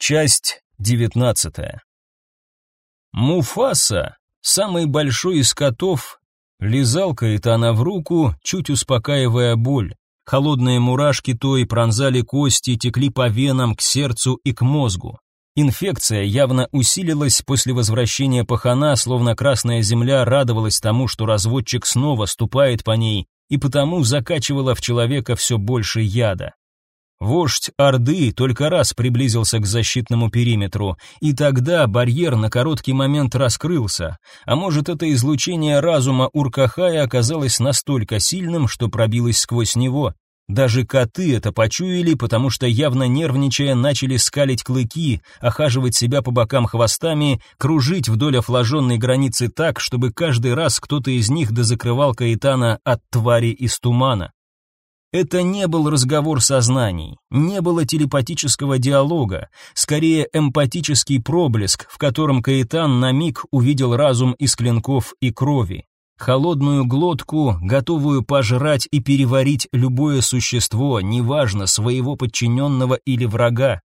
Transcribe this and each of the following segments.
Часть девятнадцатая. Муфаса, самый большой из котов, лизал Каэтана в руку, чуть успокаивая боль. Холодные мурашки той пронзали кости, текли по венам, к сердцу и к мозгу. Инфекция явно усилилась после возвращения пахана, словно красная земля радовалась тому, что разводчик снова ступает по ней, и потому закачивала в человека все больше яда. Вождь Орды только раз приблизился к защитному периметру, и тогда барьер на короткий момент раскрылся, а может это излучение разума Уркахая оказалось настолько сильным, что пробилось сквозь него. Даже коты это почуяли, потому что явно нервничая начали скалить клыки, охаживать себя по бокам хвостами, кружить вдоль офлаженной границы так, чтобы каждый раз кто-то из них дозакрывал Каэтана от твари из тумана. Это не был разговор сознаний, не было телепатического диалога, скорее эмпатический проблеск, в котором Каэтан на миг увидел разум из клинков и крови. Холодную глотку, готовую пожрать и переварить любое существо, неважно, своего подчиненного или врага.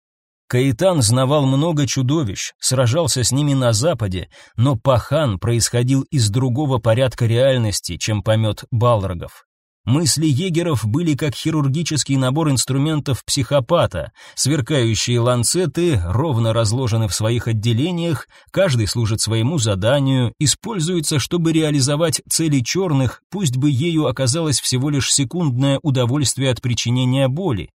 Каэтан знавал много чудовищ, сражался с ними на западе, но Пахан происходил из другого порядка реальности, чем помет Балрогов. Мысли егеров были как хирургический набор инструментов психопата. Сверкающие ланцеты ровно разложены в своих отделениях, каждый служит своему заданию, используется, чтобы реализовать цели черных, пусть бы ею оказалось всего лишь секундное удовольствие от причинения боли.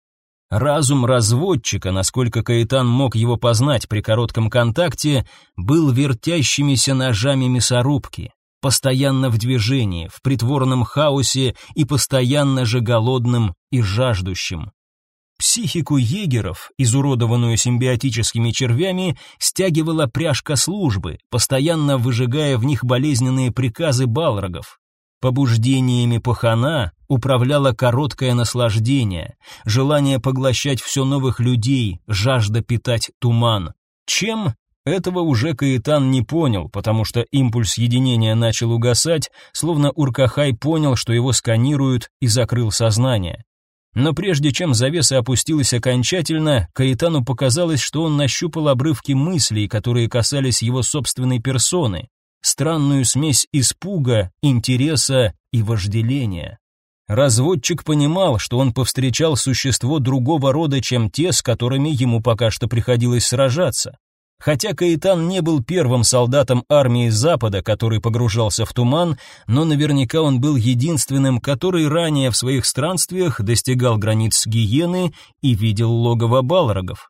Разум разводчика, насколько Каэтан мог его познать при коротком контакте, был вертящимися ножами мясорубки постоянно в движении, в притворном хаосе и постоянно же голодным и жаждущим. Психику егеров, изуродованную симбиотическими червями, стягивала пряжка службы, постоянно выжигая в них болезненные приказы балрогов. Побуждениями пахана управляло короткое наслаждение, желание поглощать все новых людей, жажда питать туман. Чем этого уже Каэтан не понял, потому что импульс единения начал угасать, словно Уркахай понял, что его сканируют, и закрыл сознание. Но прежде чем завеса опустилась окончательно, Каэтану показалось, что он нащупал обрывки мыслей, которые касались его собственной персоны, странную смесь испуга, интереса и вожделения. Разводчик понимал, что он повстречал существо другого рода, чем те, с которыми ему пока что приходилось сражаться. Хотя Каитан не был первым солдатом армии Запада, который погружался в туман, но наверняка он был единственным, который ранее в своих странствиях достигал границ Гиены и видел логово Балрогов.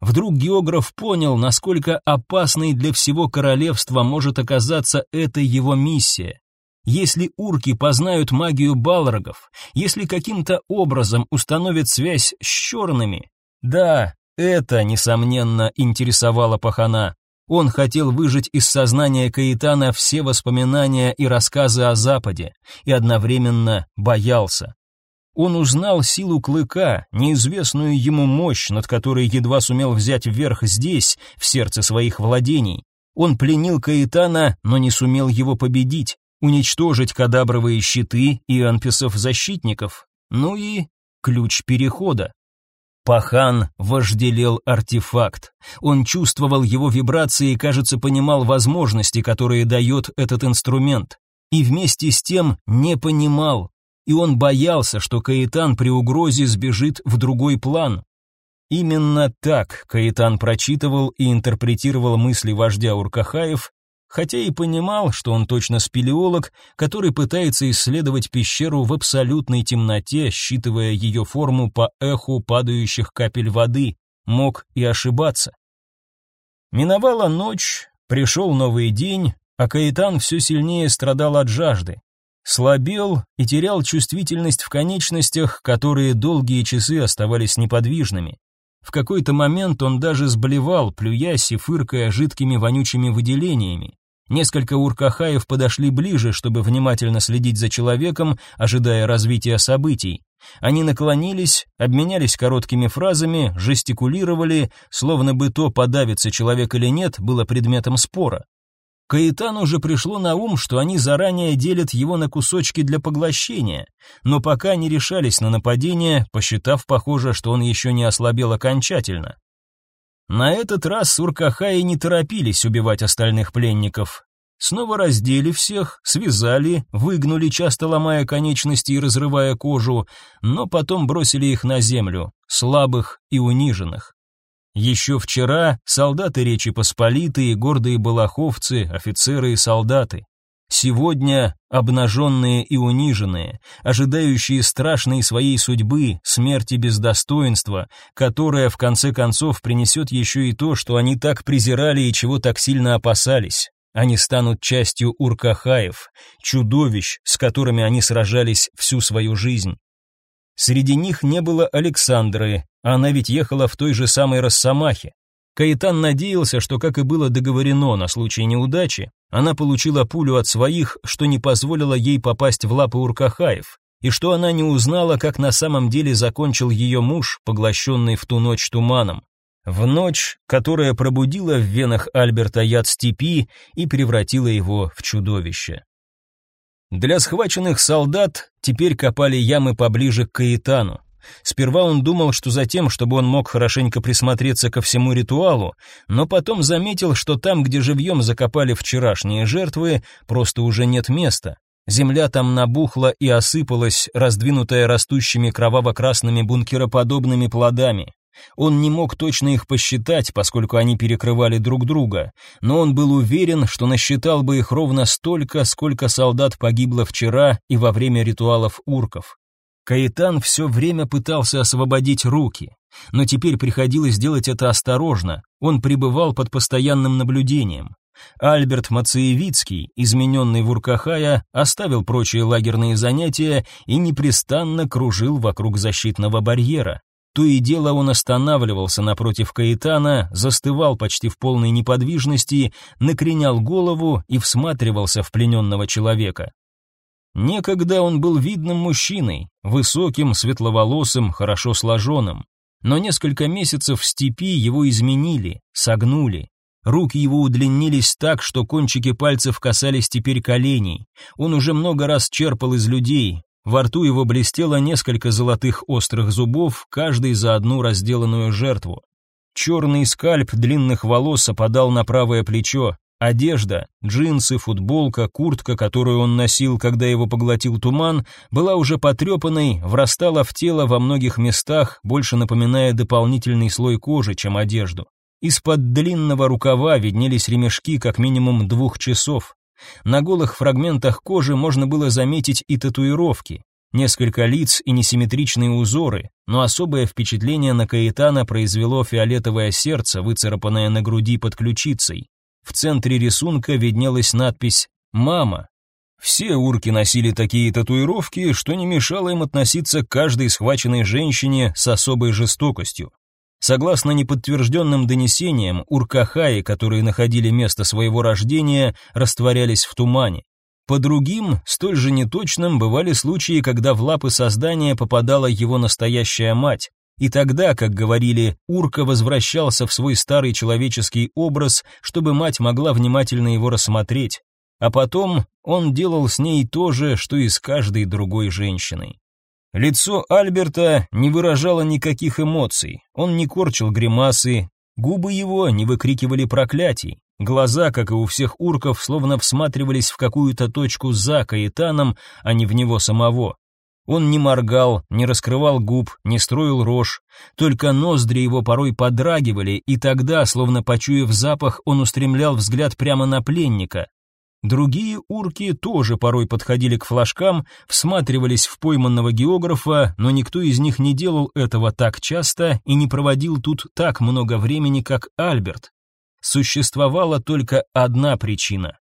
Вдруг географ понял, насколько опасной для всего королевства может оказаться эта его миссия. Если урки познают магию Балрогов, если каким-то образом установят связь с черными, да, это, несомненно, интересовало Пахана. Он хотел выжать из сознания Каитана все воспоминания и рассказы о Западе, и одновременно боялся. Он узнал силу клыка, неизвестную ему мощь, над которой едва сумел взять вверх здесь, в сердце своих владений. Он пленил Каитана, но не сумел его победить, уничтожить кадабровые щиты и анписов-защитников. Ну и ключ перехода. Пахан вожделел артефакт. Он чувствовал его вибрации и, кажется, понимал возможности, которые дает этот инструмент. И вместе с тем не понимал. И он боялся, что Каэтан при угрозе сбежит в другой план. Именно так Каэтан прочитывал и интерпретировал мысли вождя Уркахаев, хотя и понимал, что он точно спелеолог, который пытается исследовать пещеру в абсолютной темноте, считывая ее форму по эху падающих капель воды, мог и ошибаться. Миновала ночь, пришел новый день, а Каэтан все сильнее страдал от жажды. Слабел и терял чувствительность в конечностях, которые долгие часы оставались неподвижными. В какой-то момент он даже сблевал, плюясь и фыркая жидкими вонючими выделениями. Несколько уркахаев подошли ближе, чтобы внимательно следить за человеком, ожидая развития событий. Они наклонились, обменялись короткими фразами, жестикулировали, словно бы то, подавится человек или нет, было предметом спора. Каэтану уже пришло на ум, что они заранее делят его на кусочки для поглощения, но пока не решались на нападение, посчитав, похоже, что он еще не ослабел окончательно. На этот раз Уркахаи не торопились убивать остальных пленников. Снова раздели всех, связали, выгнули, часто ломая конечности и разрывая кожу, но потом бросили их на землю, слабых и униженных. Еще вчера солдаты Речи Посполитой, гордые балаховцы, офицеры и солдаты. Сегодня обнаженные и униженные, ожидающие страшной своей судьбы, смерти без достоинства, которая в конце концов принесет еще и то, что они так презирали и чего так сильно опасались. Они станут частью уркахаев, чудовищ, с которыми они сражались всю свою жизнь. Среди них не было Александры, она ведь ехала в той же самой Росомахе. Каитан надеялся, что, как и было договорено на случай неудачи, она получила пулю от своих, что не позволило ей попасть в лапы Уркахаев, и что она не узнала, как на самом деле закончил ее муж, поглощенный в ту ночь туманом. В ночь, которая пробудила в венах Альберта яд степи и превратила его в чудовище. Для схваченных солдат теперь копали ямы поближе к Каитану. Сперва он думал, что за тем, чтобы он мог хорошенько присмотреться ко всему ритуалу, но потом заметил, что там, где живьем закопали вчерашние жертвы, просто уже нет места. Земля там набухла и осыпалась, раздвинутая растущими кроваво-красными бункероподобными плодами. Он не мог точно их посчитать, поскольку они перекрывали друг друга, но он был уверен, что насчитал бы их ровно столько, сколько солдат погибло вчера и во время ритуалов урков. Каэтан все время пытался освободить руки, но теперь приходилось делать это осторожно, он пребывал под постоянным наблюдением. Альберт Мацеевицкий, измененный в Уркахая, оставил прочие лагерные занятия и непрестанно кружил вокруг защитного барьера. То и дело он останавливался напротив Каэтана, застывал почти в полной неподвижности, накренял голову и всматривался в плененного человека. Некогда он был видным мужчиной, высоким, светловолосым, хорошо сложенным. Но несколько месяцев в степи его изменили, согнули. Руки его удлинились так, что кончики пальцев касались теперь коленей. Он уже много раз черпал из людей, во рту его блестело несколько золотых острых зубов, каждый за одну разделанную жертву. Черный скальп длинных волос опадал на правое плечо. Одежда, джинсы, футболка, куртка, которую он носил, когда его поглотил туман, была уже потрепанной, врастала в тело во многих местах, больше напоминая дополнительный слой кожи, чем одежду. Из-под длинного рукава виднелись ремешки как минимум двух часов. На голых фрагментах кожи можно было заметить и татуировки, несколько лиц и несимметричные узоры, но особое впечатление на Каэтана произвело фиолетовое сердце, выцарапанное на груди под ключицей. В центре рисунка виднелась надпись «Мама». Все урки носили такие татуировки, что не мешало им относиться к каждой схваченной женщине с особой жестокостью. Согласно неподтвержденным донесениям, уркахаи, которые находили место своего рождения, растворялись в тумане. По другим, столь же неточным, бывали случаи, когда в лапы создания попадала его настоящая мать. И тогда, как говорили, урка возвращался в свой старый человеческий образ, чтобы мать могла внимательно его рассмотреть. А потом он делал с ней то же, что и с каждой другой женщиной. Лицо Альберта не выражало никаких эмоций, он не корчил гримасы, губы его не выкрикивали проклятий, глаза, как и у всех урков, словно всматривались в какую-то точку за Каэтаном, а не в него самого. Он не моргал, не раскрывал губ, не строил рожь, только ноздри его порой подрагивали, и тогда, словно почуяв запах, он устремлял взгляд прямо на пленника, Другие урки тоже порой подходили к флажкам, всматривались в пойманного географа, но никто из них не делал этого так часто и не проводил тут так много времени, как Альберт. Существовала только одна причина.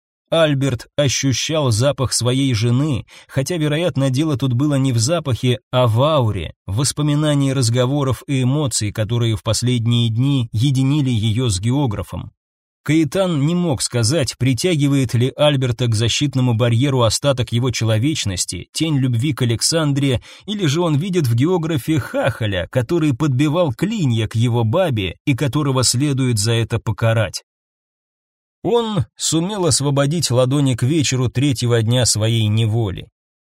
Альберт ощущал запах своей жены, хотя, вероятно, дело тут было не в запахе, а в ауре, в воспоминании разговоров и эмоций, которые в последние дни единили ее с географом. Каитан не мог сказать, притягивает ли Альберта к защитному барьеру остаток его человечности, тень любви к Александре, или же он видит в географе Хахаля, который подбивал клинья к его бабе и которого следует за это покарать. Он сумел освободить ладони к вечеру третьего дня своей неволи.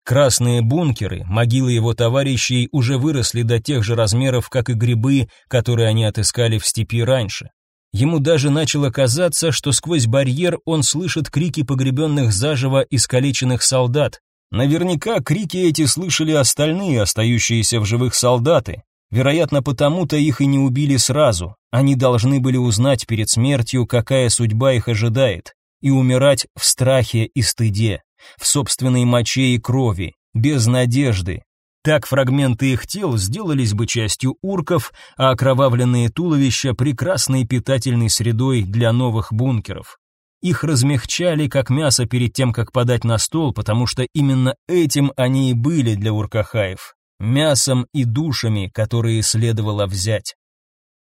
Красные бункеры, могилы его товарищей уже выросли до тех же размеров, как и грибы, которые они отыскали в степи раньше. Ему даже начало казаться, что сквозь барьер он слышит крики погребенных заживо искалеченных солдат. Наверняка крики эти слышали остальные остающиеся в живых солдаты. Вероятно, потому-то их и не убили сразу. Они должны были узнать перед смертью, какая судьба их ожидает, и умирать в страхе и стыде, в собственной моче и крови, без надежды, так фрагменты их тел сделались бы частью урков, а окровавленные туловища прекрасной питательной средой для новых бункеров. Их размягчали как мясо перед тем, как подать на стол, потому что именно этим они и были для уркахаев мясом и душами, которые следовало взять.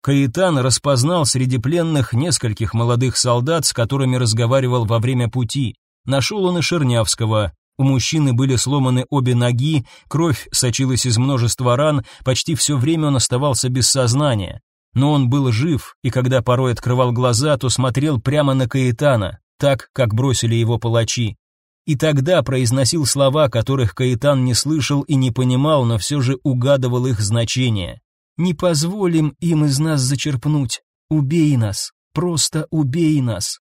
Каитан распознал среди пленных нескольких молодых солдат, с которыми разговаривал во время пути. Нашел он и Шернявского, у мужчины были сломаны обе ноги, кровь сочилась из множества ран, почти все время он оставался без сознания. Но он был жив, и когда порой открывал глаза, то смотрел прямо на Каэтана, так, как бросили его палачи. И тогда произносил слова, которых Каэтан не слышал и не понимал, но все же угадывал их значение. «Не позволим им из нас зачерпнуть. Убей нас. Просто убей нас.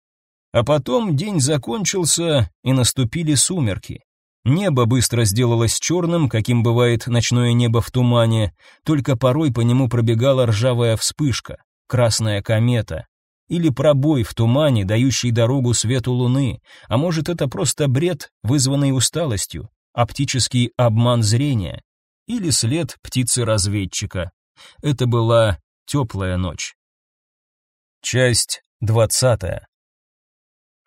А потом день закончился, и наступили сумерки. Небо быстро сделалось черным, каким бывает ночное небо в тумане, только порой по нему пробегала ржавая вспышка, красная комета, или пробой в тумане, дающий дорогу свету луны, а может это просто бред, вызванный усталостью, оптический обман зрения, или след птицы-разведчика. Это была теплая ночь. Часть двадцатая.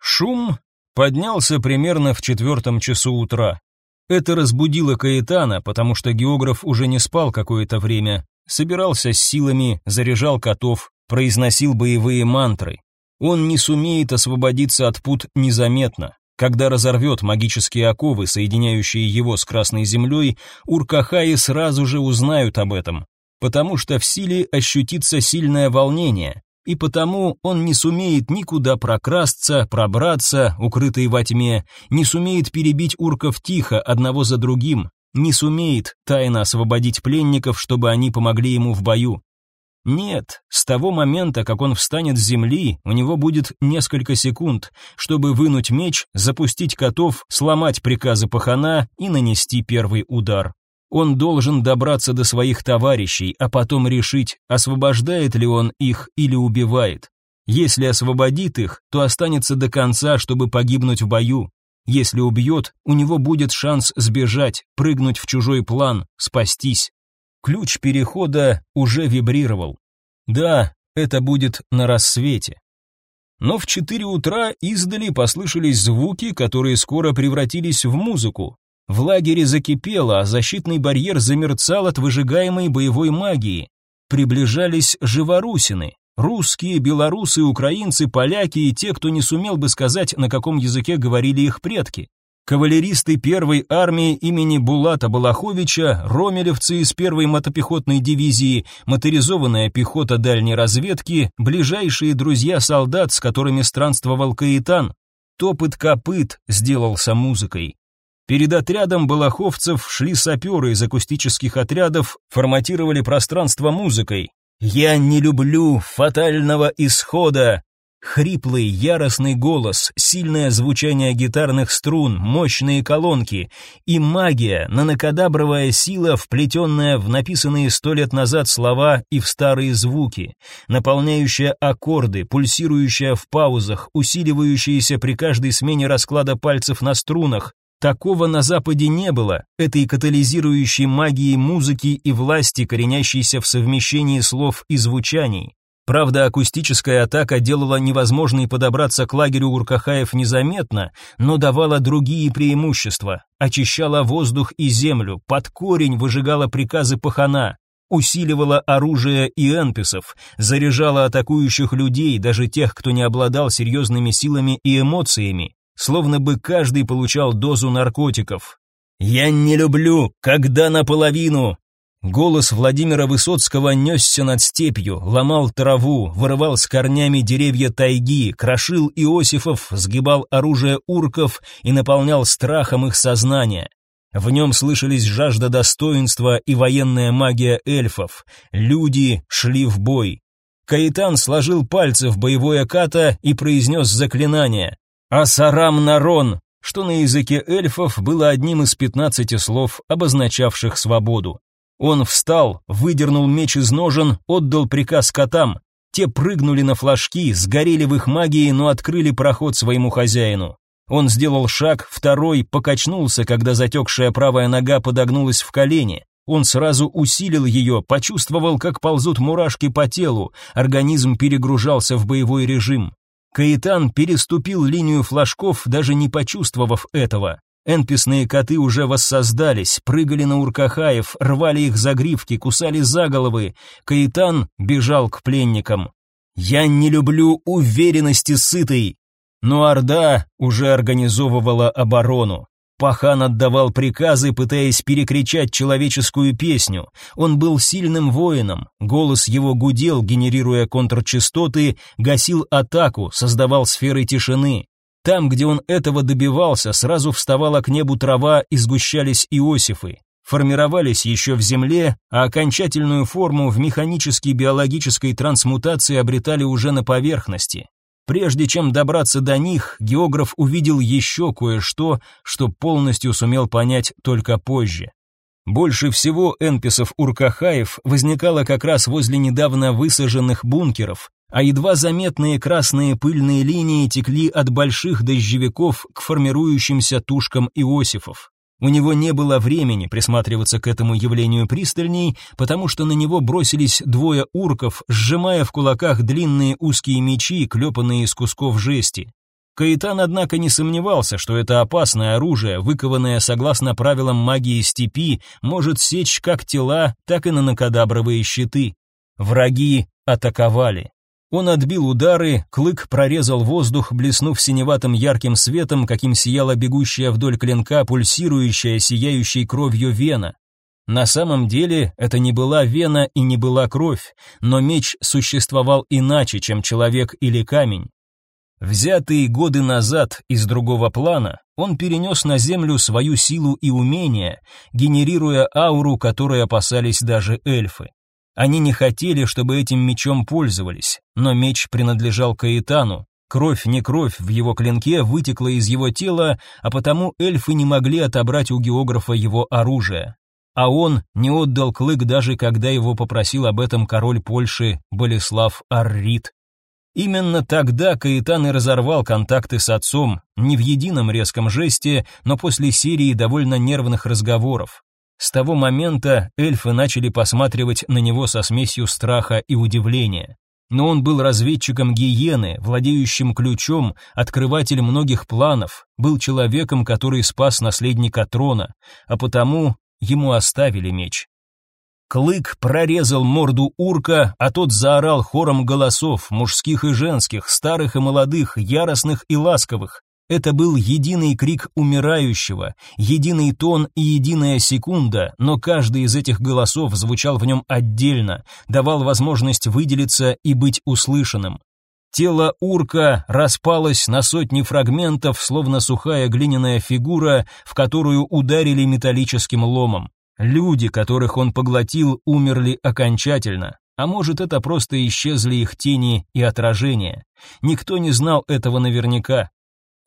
Шум поднялся примерно в четвертом часу утра. Это разбудило Каэтана, потому что географ уже не спал какое-то время, собирался с силами, заряжал котов, произносил боевые мантры. Он не сумеет освободиться от пут незаметно. Когда разорвет магические оковы, соединяющие его с Красной Землей, Уркахаи сразу же узнают об этом, потому что в силе ощутится сильное волнение, и потому он не сумеет никуда прокрасться, пробраться, укрытый во тьме, не сумеет перебить урков тихо, одного за другим, не сумеет тайно освободить пленников, чтобы они помогли ему в бою. Нет, с того момента, как он встанет с земли, у него будет несколько секунд, чтобы вынуть меч, запустить котов, сломать приказы пахана и нанести первый удар. Он должен добраться до своих товарищей, а потом решить, освобождает ли он их или убивает. Если освободит их, то останется до конца, чтобы погибнуть в бою. Если убьет, у него будет шанс сбежать, прыгнуть в чужой план, спастись. Ключ перехода уже вибрировал. Да, это будет на рассвете. Но в четыре утра издали послышались звуки, которые скоро превратились в музыку. В лагере закипело, а защитный барьер замерцал от выжигаемой боевой магии. Приближались живорусины, русские, белорусы, украинцы, поляки и те, кто не сумел бы сказать, на каком языке говорили их предки. Кавалеристы первой армии имени Булата Балаховича, ромелевцы из первой мотопехотной дивизии, моторизованная пехота дальней разведки, ближайшие друзья солдат, с которыми странствовал Каитан. Топот копыт сделался музыкой. Перед отрядом балаховцев шли саперы из акустических отрядов, форматировали пространство музыкой. «Я не люблю фатального исхода!» Хриплый, яростный голос, сильное звучание гитарных струн, мощные колонки и магия, нанокадабровая сила, вплетенная в написанные сто лет назад слова и в старые звуки, наполняющая аккорды, пульсирующая в паузах, усиливающаяся при каждой смене расклада пальцев на струнах, Такого на Западе не было, этой катализирующей магии музыки и власти, коренящейся в совмещении слов и звучаний. Правда, акустическая атака делала невозможной подобраться к лагерю Уркахаев незаметно, но давала другие преимущества, очищала воздух и землю, под корень выжигала приказы пахана, усиливала оружие и энписов, заряжала атакующих людей, даже тех, кто не обладал серьезными силами и эмоциями, словно бы каждый получал дозу наркотиков. «Я не люблю, когда наполовину!» Голос Владимира Высоцкого несся над степью, ломал траву, вырывал с корнями деревья тайги, крошил Иосифов, сгибал оружие урков и наполнял страхом их сознание. В нем слышались жажда достоинства и военная магия эльфов. Люди шли в бой. Каитан сложил пальцы в боевое ката и произнес заклинание «Асарам Нарон», что на языке эльфов было одним из пятнадцати слов, обозначавших свободу. Он встал, выдернул меч из ножен, отдал приказ котам. Те прыгнули на флажки, сгорели в их магии, но открыли проход своему хозяину. Он сделал шаг, второй, покачнулся, когда затекшая правая нога подогнулась в колени. Он сразу усилил ее, почувствовал, как ползут мурашки по телу, организм перегружался в боевой режим. Каитан переступил линию флажков, даже не почувствовав этого. Энписные коты уже воссоздались, прыгали на уркахаев, рвали их за гривки, кусали за головы. Каитан бежал к пленникам. «Я не люблю уверенности сытой!» Но Орда уже организовывала оборону. Пахан отдавал приказы, пытаясь перекричать человеческую песню. Он был сильным воином, голос его гудел, генерируя контрчастоты, гасил атаку, создавал сферы тишины. Там, где он этого добивался, сразу вставала к небу трава и сгущались иосифы. Формировались еще в земле, а окончательную форму в механической биологической трансмутации обретали уже на поверхности. Прежде чем добраться до них, географ увидел еще кое-что, что полностью сумел понять только позже. Больше всего энписов Уркахаев возникало как раз возле недавно высаженных бункеров, а едва заметные красные пыльные линии текли от больших дождевиков к формирующимся тушкам Иосифов. У него не было времени присматриваться к этому явлению пристальней, потому что на него бросились двое урков, сжимая в кулаках длинные узкие мечи, клепанные из кусков жести. Каитан, однако, не сомневался, что это опасное оружие, выкованное согласно правилам магии степи, может сечь как тела, так и на накадабровые щиты. Враги атаковали. Он отбил удары, клык прорезал воздух, блеснув синеватым ярким светом, каким сияла бегущая вдоль клинка пульсирующая, сияющей кровью вена. На самом деле это не была вена и не была кровь, но меч существовал иначе, чем человек или камень. Взятый годы назад из другого плана, он перенес на землю свою силу и умения, генерируя ауру, которой опасались даже эльфы. Они не хотели, чтобы этим мечом пользовались, но меч принадлежал Каэтану. Кровь не кровь в его клинке вытекла из его тела, а потому эльфы не могли отобрать у географа его оружие. А он не отдал клык даже когда его попросил об этом король Польши Болеслав Аррит. Именно тогда Каэтан и разорвал контакты с отцом, не в едином резком жесте, но после серии довольно нервных разговоров. С того момента эльфы начали посматривать на него со смесью страха и удивления. Но он был разведчиком гиены, владеющим ключом, открыватель многих планов, был человеком, который спас наследника трона, а потому ему оставили меч. Клык прорезал морду урка, а тот заорал хором голосов, мужских и женских, старых и молодых, яростных и ласковых. Это был единый крик умирающего, единый тон и единая секунда, но каждый из этих голосов звучал в нем отдельно, давал возможность выделиться и быть услышанным. Тело урка распалось на сотни фрагментов, словно сухая глиняная фигура, в которую ударили металлическим ломом. Люди, которых он поглотил, умерли окончательно. А может, это просто исчезли их тени и отражения. Никто не знал этого наверняка.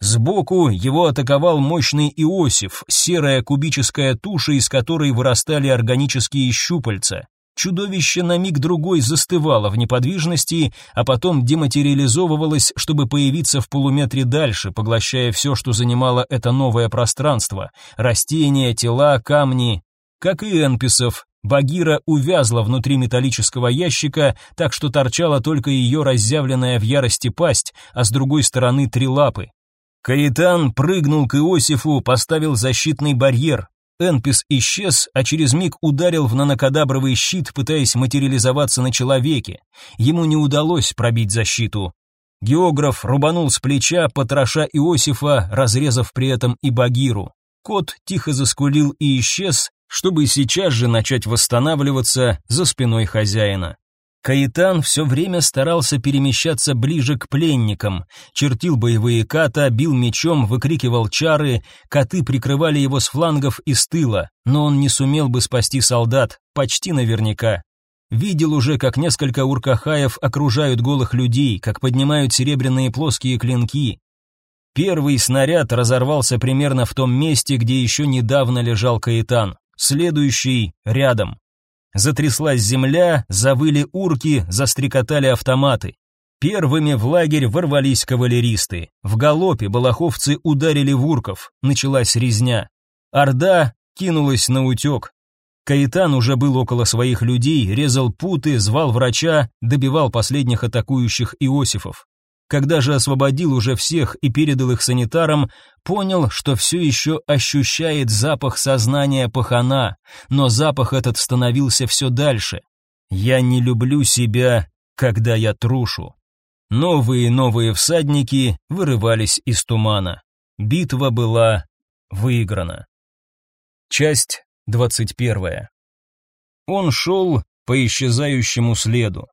Сбоку его атаковал мощный Иосиф, серая кубическая туша, из которой вырастали органические щупальца. Чудовище на миг другой застывало в неподвижности, а потом дематериализовывалось, чтобы появиться в полуметре дальше, поглощая все, что занимало это новое пространство: растения, тела, камни. Как и энписов, Багира увязла внутри металлического ящика, так что торчала только ее разъявленная в ярости пасть, а с другой стороны три лапы. Каитан прыгнул к Иосифу, поставил защитный барьер. Энпис исчез, а через миг ударил в нанокадабровый щит, пытаясь материализоваться на человеке. Ему не удалось пробить защиту. Географ рубанул с плеча, потроша Иосифа, разрезав при этом и Багиру. Кот тихо заскулил и исчез, чтобы сейчас же начать восстанавливаться за спиной хозяина. Каитан все время старался перемещаться ближе к пленникам, чертил боевые ката, бил мечом, выкрикивал чары, коты прикрывали его с флангов и с тыла, но он не сумел бы спасти солдат, почти наверняка. Видел уже, как несколько уркахаев окружают голых людей, как поднимают серебряные плоские клинки. Первый снаряд разорвался примерно в том месте, где еще недавно лежал Каэтан. Следующий рядом. Затряслась земля, завыли урки, застрекотали автоматы. Первыми в лагерь ворвались кавалеристы. В галопе балаховцы ударили в урков. Началась резня. Орда кинулась на утек. Каитан уже был около своих людей, резал путы, звал врача, добивал последних атакующих Иосифов. Когда же освободил уже всех и передал их санитарам, понял, что все еще ощущает запах сознания пахана, но запах этот становился все дальше. «Я не люблю себя, когда я трушу». Новые и новые всадники вырывались из тумана. Битва была выиграна. Часть двадцать первая. Он шел по исчезающему следу.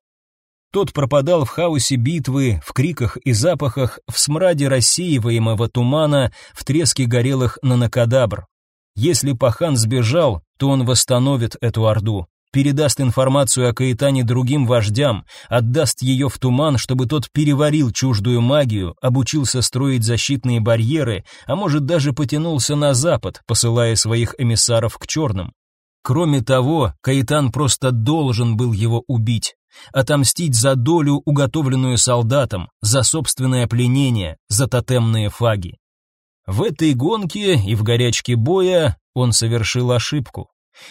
Тот пропадал в хаосе битвы, в криках и запахах, в смраде рассеиваемого тумана, в треске горелых нанокадабр. Если пахан сбежал, то он восстановит эту орду передаст информацию о Каэтане другим вождям, отдаст ее в туман, чтобы тот переварил чуждую магию, обучился строить защитные барьеры, а может даже потянулся на запад, посылая своих эмиссаров к черным. Кроме того, Каэтан просто должен был его убить, отомстить за долю, уготовленную солдатам, за собственное пленение, за тотемные фаги. В этой гонке и в горячке боя он совершил ошибку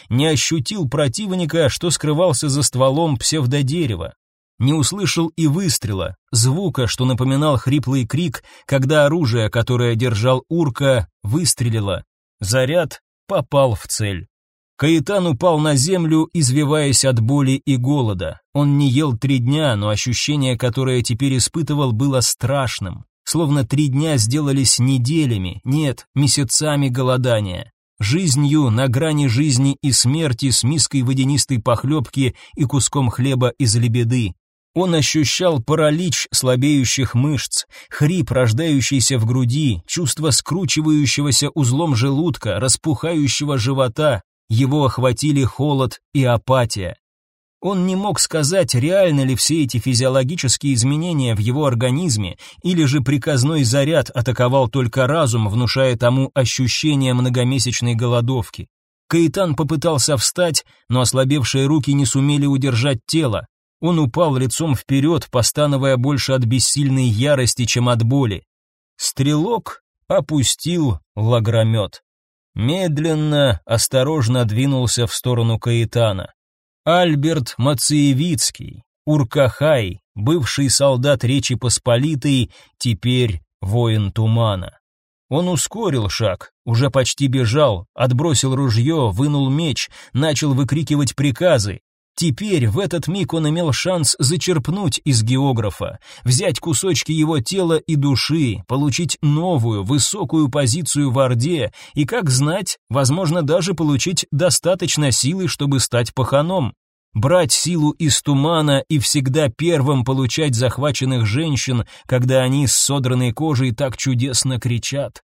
не ощутил противника, что скрывался за стволом псевдодерева, не услышал и выстрела, звука, что напоминал хриплый крик, когда оружие, которое держал урка, выстрелило. Заряд попал в цель. Каитан упал на землю, извиваясь от боли и голода. Он не ел три дня, но ощущение, которое теперь испытывал, было страшным. Словно три дня сделались неделями, нет, месяцами голодания жизнью на грани жизни и смерти с миской водянистой похлебки и куском хлеба из лебеды. Он ощущал паралич слабеющих мышц, хрип, рождающийся в груди, чувство скручивающегося узлом желудка, распухающего живота. Его охватили холод и апатия. Он не мог сказать, реально ли все эти физиологические изменения в его организме, или же приказной заряд атаковал только разум, внушая тому ощущение многомесячной голодовки. Каитан попытался встать, но ослабевшие руки не сумели удержать тело. Он упал лицом вперед, постановая больше от бессильной ярости, чем от боли. Стрелок опустил лагромет. Медленно, осторожно двинулся в сторону Каитана. Альберт Мациевицкий, Уркахай, бывший солдат Речи Посполитой, теперь воин тумана. Он ускорил шаг, уже почти бежал, отбросил ружье, вынул меч, начал выкрикивать приказы. Теперь, в этот миг он имел шанс зачерпнуть из географа, взять кусочки его тела и души, получить новую, высокую позицию в Орде и, как знать, возможно, даже получить достаточно силы, чтобы стать паханом. Брать силу из тумана и всегда первым получать захваченных женщин, когда они с содранной кожей так чудесно кричат.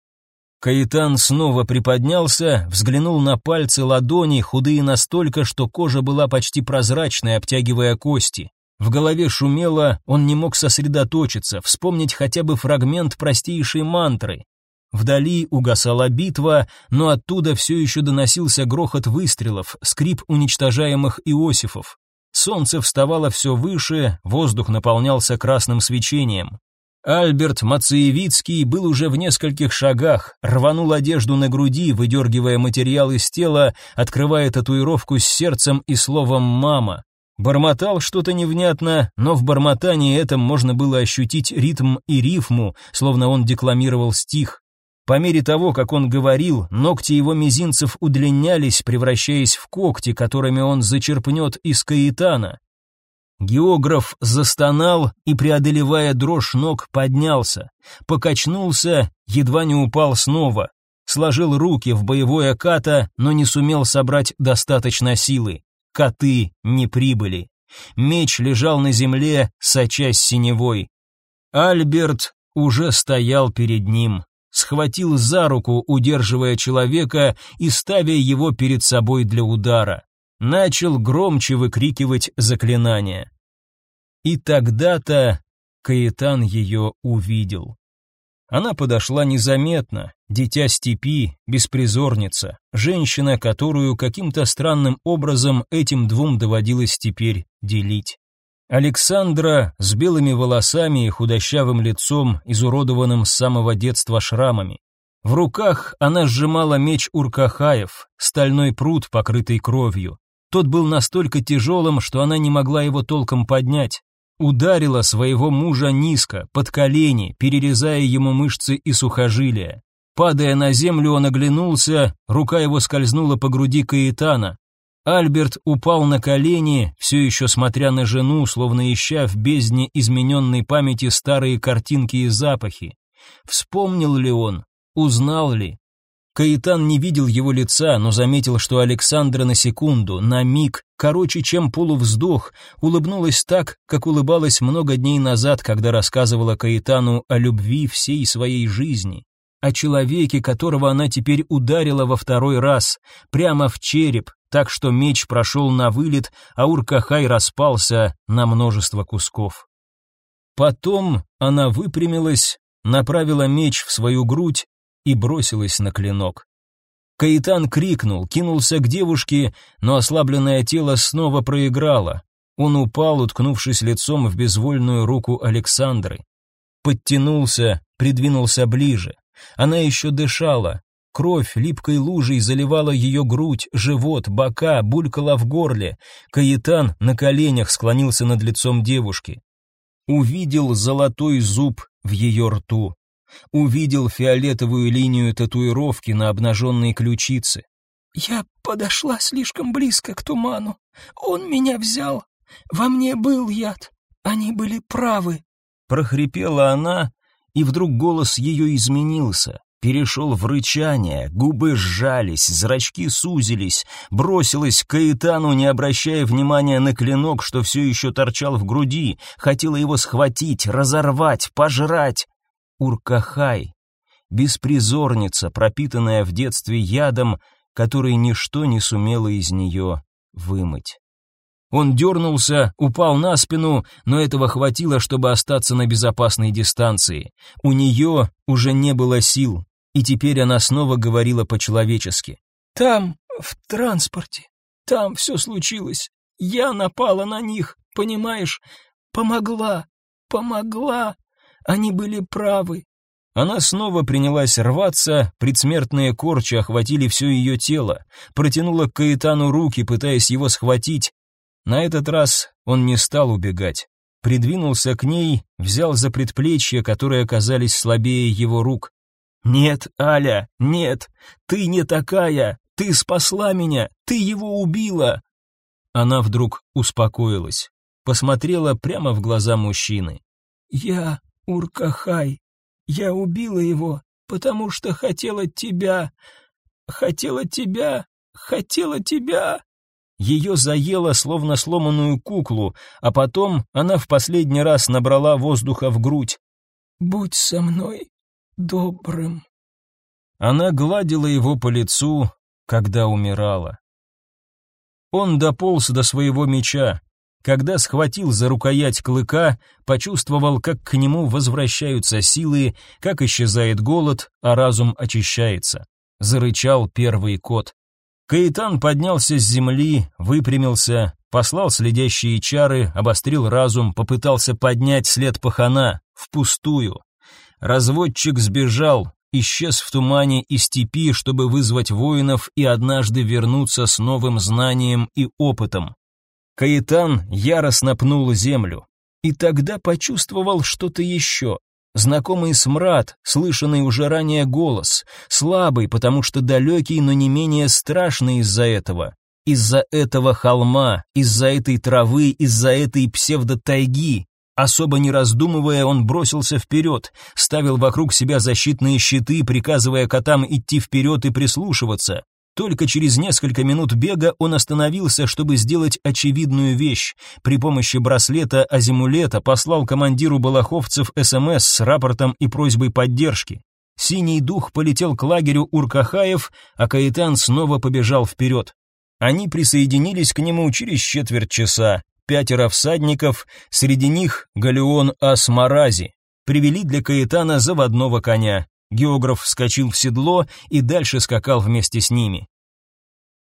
Каитан снова приподнялся, взглянул на пальцы ладони, худые настолько, что кожа была почти прозрачной, обтягивая кости. В голове шумело, он не мог сосредоточиться, вспомнить хотя бы фрагмент простейшей мантры. Вдали угасала битва, но оттуда все еще доносился грохот выстрелов, скрип уничтожаемых Иосифов. Солнце вставало все выше, воздух наполнялся красным свечением. Альберт Мациевицкий был уже в нескольких шагах, рванул одежду на груди, выдергивая материал из тела, открывая татуировку с сердцем и словом «мама». Бормотал что-то невнятно, но в бормотании этом можно было ощутить ритм и рифму, словно он декламировал стих. По мере того, как он говорил, ногти его мизинцев удлинялись, превращаясь в когти, которыми он зачерпнет из каэтана. Географ застонал и, преодолевая дрожь ног, поднялся, покачнулся, едва не упал снова, сложил руки в боевое ката, но не сумел собрать достаточно силы. Коты не прибыли. Меч лежал на земле, сочась синевой. Альберт уже стоял перед ним, схватил за руку, удерживая человека и ставя его перед собой для удара. Начал громче выкрикивать заклинания. И тогда-то Каэтан ее увидел. Она подошла незаметно, дитя степи, беспризорница, женщина, которую каким-то странным образом этим двум доводилось теперь делить. Александра с белыми волосами и худощавым лицом, изуродованным с самого детства шрамами. В руках она сжимала меч Уркахаев, стальной пруд, покрытый кровью. Тот был настолько тяжелым, что она не могла его толком поднять. Ударила своего мужа низко, под колени, перерезая ему мышцы и сухожилия. Падая на землю, он оглянулся, рука его скользнула по груди Каэтана. Альберт упал на колени, все еще смотря на жену, словно ища в бездне измененной памяти старые картинки и запахи. Вспомнил ли он? Узнал ли? Каитан не видел его лица, но заметил, что Александра на секунду, на миг, короче, чем полувздох, улыбнулась так, как улыбалась много дней назад, когда рассказывала Каитану о любви всей своей жизни, о человеке, которого она теперь ударила во второй раз, прямо в череп, так что меч прошел на вылет, а Уркахай распался на множество кусков. Потом она выпрямилась, направила меч в свою грудь и бросилась на клинок. Каитан крикнул, кинулся к девушке, но ослабленное тело снова проиграло. Он упал, уткнувшись лицом в безвольную руку Александры. Подтянулся, придвинулся ближе. Она еще дышала. Кровь липкой лужей заливала ее грудь, живот, бока, булькала в горле. Каитан на коленях склонился над лицом девушки. Увидел золотой зуб в ее рту увидел фиолетовую линию татуировки на обнаженной ключице. «Я подошла слишком близко к туману. Он меня взял. Во мне был яд. Они были правы». Прохрипела она, и вдруг голос ее изменился. Перешел в рычание, губы сжались, зрачки сузились, бросилась к Каэтану, не обращая внимания на клинок, что все еще торчал в груди, хотела его схватить, разорвать, пожрать. Уркахай, беспризорница, пропитанная в детстве ядом, который ничто не сумело из нее вымыть. Он дернулся, упал на спину, но этого хватило, чтобы остаться на безопасной дистанции. У нее уже не было сил, и теперь она снова говорила по-человечески. «Там, в транспорте, там все случилось. Я напала на них, понимаешь? Помогла, помогла. Они были правы. Она снова принялась рваться, предсмертные корчи охватили все ее тело, протянула к Каэтану руки, пытаясь его схватить. На этот раз он не стал убегать. Придвинулся к ней, взял за предплечья, которые оказались слабее его рук. «Нет, Аля, нет, ты не такая, ты спасла меня, ты его убила!» Она вдруг успокоилась, посмотрела прямо в глаза мужчины. «Я Уркахай. Я убила его, потому что хотела тебя. Хотела тебя, хотела тебя. Ее заело словно сломанную куклу, а потом она в последний раз набрала воздуха в грудь. Будь со мной добрым. Она гладила его по лицу, когда умирала. Он дополз до своего меча, когда схватил за рукоять клыка, почувствовал, как к нему возвращаются силы, как исчезает голод, а разум очищается. Зарычал первый кот. Каитан поднялся с земли, выпрямился, послал следящие чары, обострил разум, попытался поднять след пахана, впустую. Разводчик сбежал, исчез в тумане и степи, чтобы вызвать воинов и однажды вернуться с новым знанием и опытом. Каитан яростно пнул землю. И тогда почувствовал что-то еще. Знакомый смрад, слышанный уже ранее голос, слабый, потому что далекий, но не менее страшный из-за этого. Из-за этого холма, из-за этой травы, из-за этой псевдотайги. Особо не раздумывая, он бросился вперед, ставил вокруг себя защитные щиты, приказывая котам идти вперед и прислушиваться. Только через несколько минут бега он остановился, чтобы сделать очевидную вещь. При помощи браслета Азимулета послал командиру балаховцев СМС с рапортом и просьбой поддержки. Синий дух полетел к лагерю Уркахаев, а Каэтан снова побежал вперед. Они присоединились к нему через четверть часа. Пятеро всадников, среди них галеон Асмарази, привели для Каэтана заводного коня. Географ вскочил в седло и дальше скакал вместе с ними.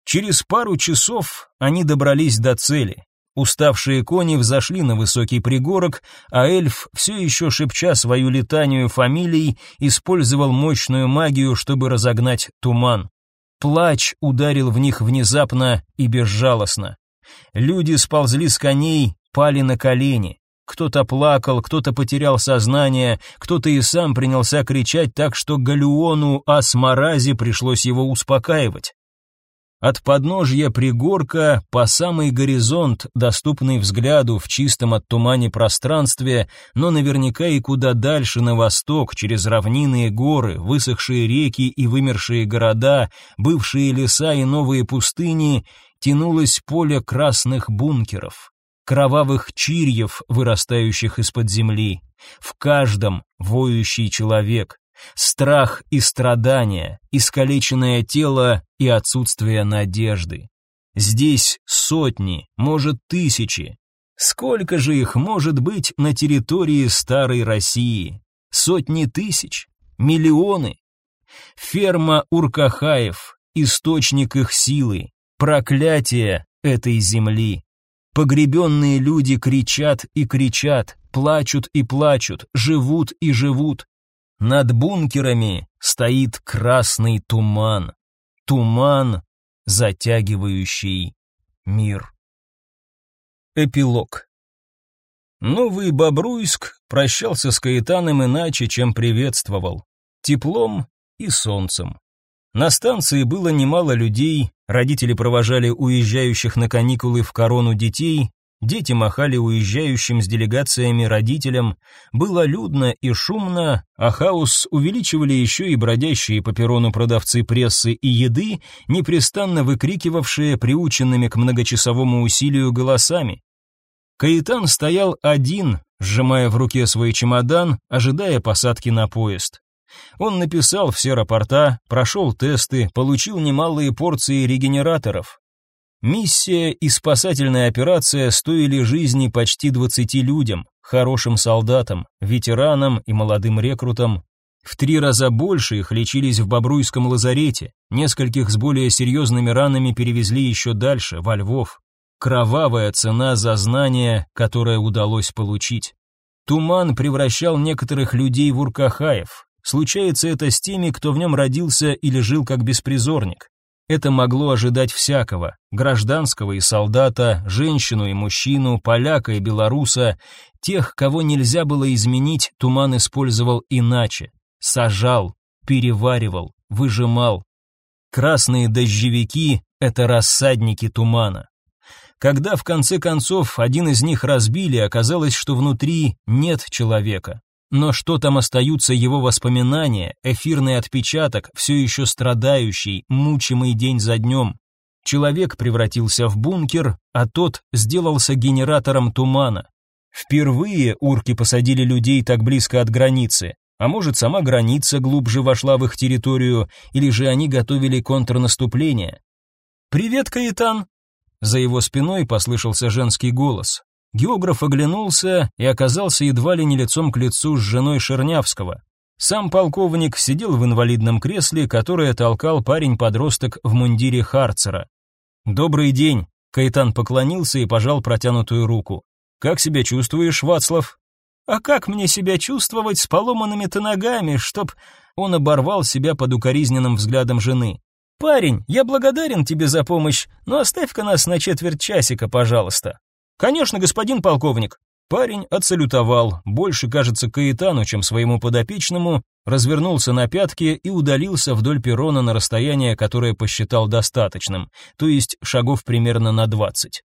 Через пару часов они добрались до цели. Уставшие кони взошли на высокий пригорок, а эльф, все еще шепча свою летанию фамилий, использовал мощную магию, чтобы разогнать туман. Плач ударил в них внезапно и безжалостно. Люди сползли с коней, пали на колени. Кто-то плакал, кто-то потерял сознание, кто-то и сам принялся кричать так, что Галюону Асмарази пришлось его успокаивать. От подножья пригорка по самый горизонт, доступный взгляду в чистом от тумане пространстве, но наверняка и куда дальше на восток, через равнины и горы, высохшие реки и вымершие города, бывшие леса и новые пустыни, тянулось поле красных бункеров, кровавых чирьев, вырастающих из-под земли. В каждом воющий человек, страх и страдания, искалеченное тело и отсутствие надежды. Здесь сотни, может тысячи. Сколько же их может быть на территории старой России? Сотни тысяч? Миллионы? Ферма Уркахаев, источник их силы, проклятие этой земли. Погребенные люди кричат и кричат, плачут и плачут, живут и живут, над бункерами стоит красный туман. Туман, затягивающий мир. Эпилог. Новый Бобруйск прощался с Каэтаном иначе, чем приветствовал. Теплом и солнцем. На станции было немало людей, родители провожали уезжающих на каникулы в корону детей, Дети махали уезжающим с делегациями родителям, было людно и шумно, а хаос увеличивали еще и бродящие по перрону продавцы прессы и еды, непрестанно выкрикивавшие приученными к многочасовому усилию голосами. Каитан стоял один, сжимая в руке свой чемодан, ожидая посадки на поезд. Он написал все рапорта, прошел тесты, получил немалые порции регенераторов, Миссия и спасательная операция стоили жизни почти 20 людям, хорошим солдатам, ветеранам и молодым рекрутам. В три раза больше их лечились в Бобруйском лазарете, нескольких с более серьезными ранами перевезли еще дальше, во Львов. Кровавая цена за знания, которое удалось получить. Туман превращал некоторых людей в уркахаев. Случается это с теми, кто в нем родился или жил как беспризорник. Это могло ожидать всякого: гражданского и солдата, женщину и мужчину, поляка и белоруса, тех, кого нельзя было изменить, Туман использовал иначе: сажал, переваривал, выжимал. Красные дождевики это рассадники тумана. Когда в конце концов один из них разбили, оказалось, что внутри нет человека. Но что там остаются его воспоминания, эфирный отпечаток, все еще страдающий, мучимый день за днем. Человек превратился в бункер, а тот сделался генератором тумана. Впервые урки посадили людей так близко от границы, а может, сама граница глубже вошла в их территорию, или же они готовили контрнаступление. «Привет, Каитан!» За его спиной послышался женский голос. Географ оглянулся и оказался едва ли не лицом к лицу с женой Шернявского. Сам полковник сидел в инвалидном кресле, которое толкал парень-подросток в мундире Харцера. «Добрый день», — Кайтан поклонился и пожал протянутую руку. «Как себя чувствуешь, Вацлав?» «А как мне себя чувствовать с поломанными-то ногами, чтоб...» Он оборвал себя под укоризненным взглядом жены. «Парень, я благодарен тебе за помощь, но оставь-ка нас на четверть часика, пожалуйста». «Конечно, господин полковник». Парень отсалютовал, больше, кажется, Каэтану, чем своему подопечному, развернулся на пятки и удалился вдоль перрона на расстояние, которое посчитал достаточным, то есть шагов примерно на двадцать.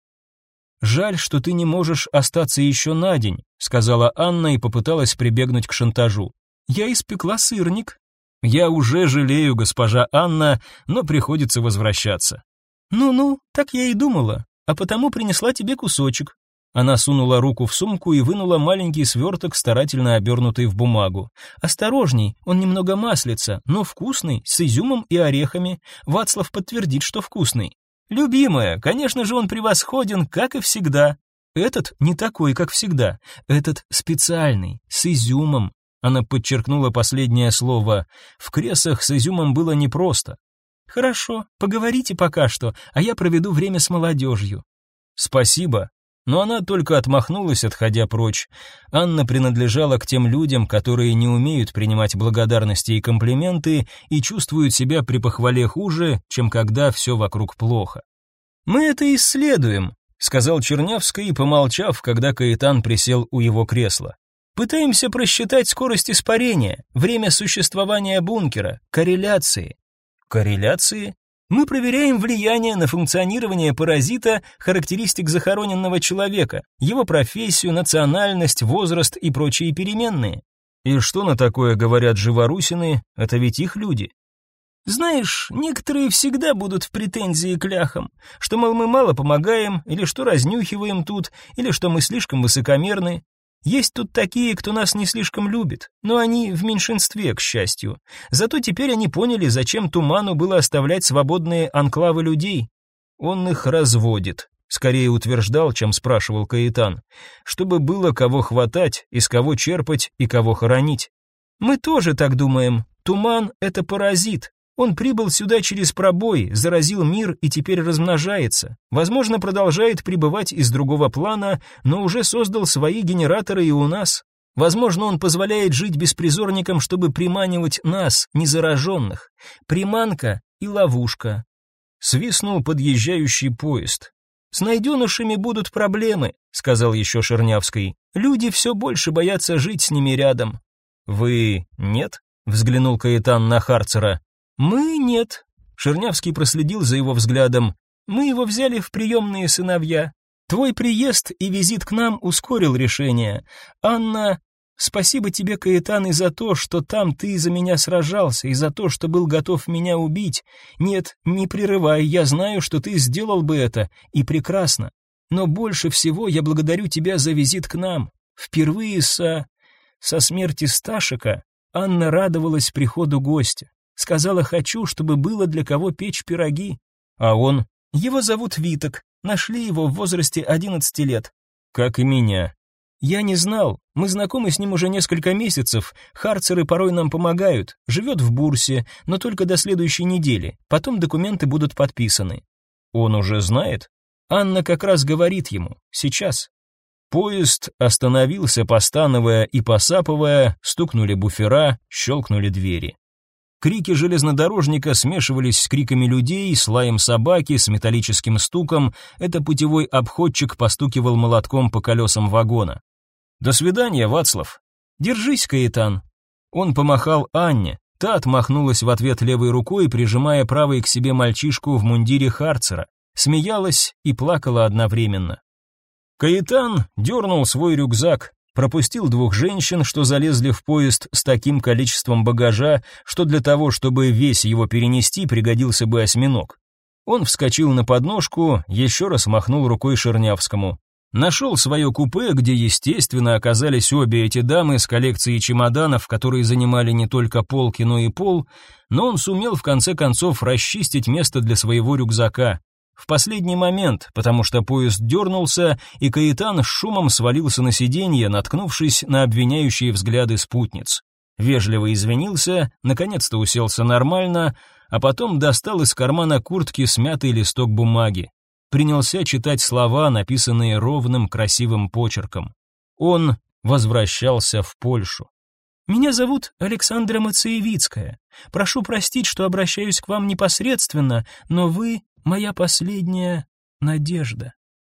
«Жаль, что ты не можешь остаться еще на день», сказала Анна и попыталась прибегнуть к шантажу. «Я испекла сырник». «Я уже жалею, госпожа Анна, но приходится возвращаться». «Ну-ну, так я и думала а потому принесла тебе кусочек». Она сунула руку в сумку и вынула маленький сверток, старательно обернутый в бумагу. «Осторожней, он немного маслится, но вкусный, с изюмом и орехами. Вацлав подтвердит, что вкусный. Любимая, конечно же, он превосходен, как и всегда. Этот не такой, как всегда. Этот специальный, с изюмом. Она подчеркнула последнее слово. В кресах с изюмом было непросто. Хорошо, поговорите пока что, а я проведу время с молодежью». Спасибо, но она только отмахнулась, отходя прочь. Анна принадлежала к тем людям, которые не умеют принимать благодарности и комплименты и чувствуют себя при похвале хуже, чем когда все вокруг плохо. «Мы это исследуем», — сказал Чернявский, помолчав, когда Каэтан присел у его кресла. «Пытаемся просчитать скорость испарения, время существования бункера, корреляции». «Корреляции?» Мы проверяем влияние на функционирование паразита характеристик захороненного человека, его профессию, национальность, возраст и прочие переменные. И что на такое говорят живорусины, это ведь их люди. Знаешь, некоторые всегда будут в претензии к ляхам, что, мол, мы мало помогаем, или что разнюхиваем тут, или что мы слишком высокомерны. Есть тут такие, кто нас не слишком любит, но они в меньшинстве, к счастью. Зато теперь они поняли, зачем Туману было оставлять свободные анклавы людей. Он их разводит, скорее утверждал, чем спрашивал Каитан, чтобы было кого хватать, из кого черпать и кого хоронить. Мы тоже так думаем. Туман — это паразит, он прибыл сюда через пробой, заразил мир и теперь размножается. Возможно, продолжает пребывать из другого плана, но уже создал свои генераторы и у нас. Возможно, он позволяет жить беспризорникам, чтобы приманивать нас, незараженных. Приманка и ловушка. Свистнул подъезжающий поезд. «С найденышами будут проблемы», — сказал еще Шернявский. «Люди все больше боятся жить с ними рядом». «Вы нет?» — взглянул Каэтан на Харцера. «Мы нет». Шернявский проследил за его взглядом. «Мы его взяли в приемные сыновья. Твой приезд и визит к нам ускорил решение. Анна, спасибо тебе, Каэтан, и за то, что там ты за меня сражался, и за то, что был готов меня убить. Нет, не прерывай, я знаю, что ты сделал бы это, и прекрасно. Но больше всего я благодарю тебя за визит к нам. Впервые со... со смерти Сташика Анна радовалась приходу гостя. Сказала, хочу, чтобы было для кого печь пироги. А он? Его зовут Виток. Нашли его в возрасте 11 лет. Как и меня. Я не знал. Мы знакомы с ним уже несколько месяцев. Харцеры порой нам помогают. Живет в Бурсе, но только до следующей недели. Потом документы будут подписаны. Он уже знает? Анна как раз говорит ему. Сейчас. Поезд остановился, постановая и посапывая, стукнули буфера, щелкнули двери. Крики железнодорожника смешивались с криками людей, с лаем собаки, с металлическим стуком. Это путевой обходчик постукивал молотком по колесам вагона. «До свидания, Вацлав!» «Держись, Каэтан!» Он помахал Анне. Та отмахнулась в ответ левой рукой, прижимая правой к себе мальчишку в мундире Харцера. Смеялась и плакала одновременно. Каэтан дернул свой рюкзак, пропустил двух женщин, что залезли в поезд с таким количеством багажа, что для того, чтобы весь его перенести, пригодился бы осьминог. Он вскочил на подножку, еще раз махнул рукой Шернявскому. Нашел свое купе, где, естественно, оказались обе эти дамы с коллекцией чемоданов, которые занимали не только полки, но и пол, но он сумел в конце концов расчистить место для своего рюкзака. В последний момент, потому что поезд дернулся, и Каэтан с шумом свалился на сиденье, наткнувшись на обвиняющие взгляды спутниц. Вежливо извинился, наконец-то уселся нормально, а потом достал из кармана куртки смятый листок бумаги. Принялся читать слова, написанные ровным красивым почерком. Он возвращался в Польшу. Меня зовут Александра Мацеевицкая. Прошу простить, что обращаюсь к вам непосредственно, но вы моя последняя надежда.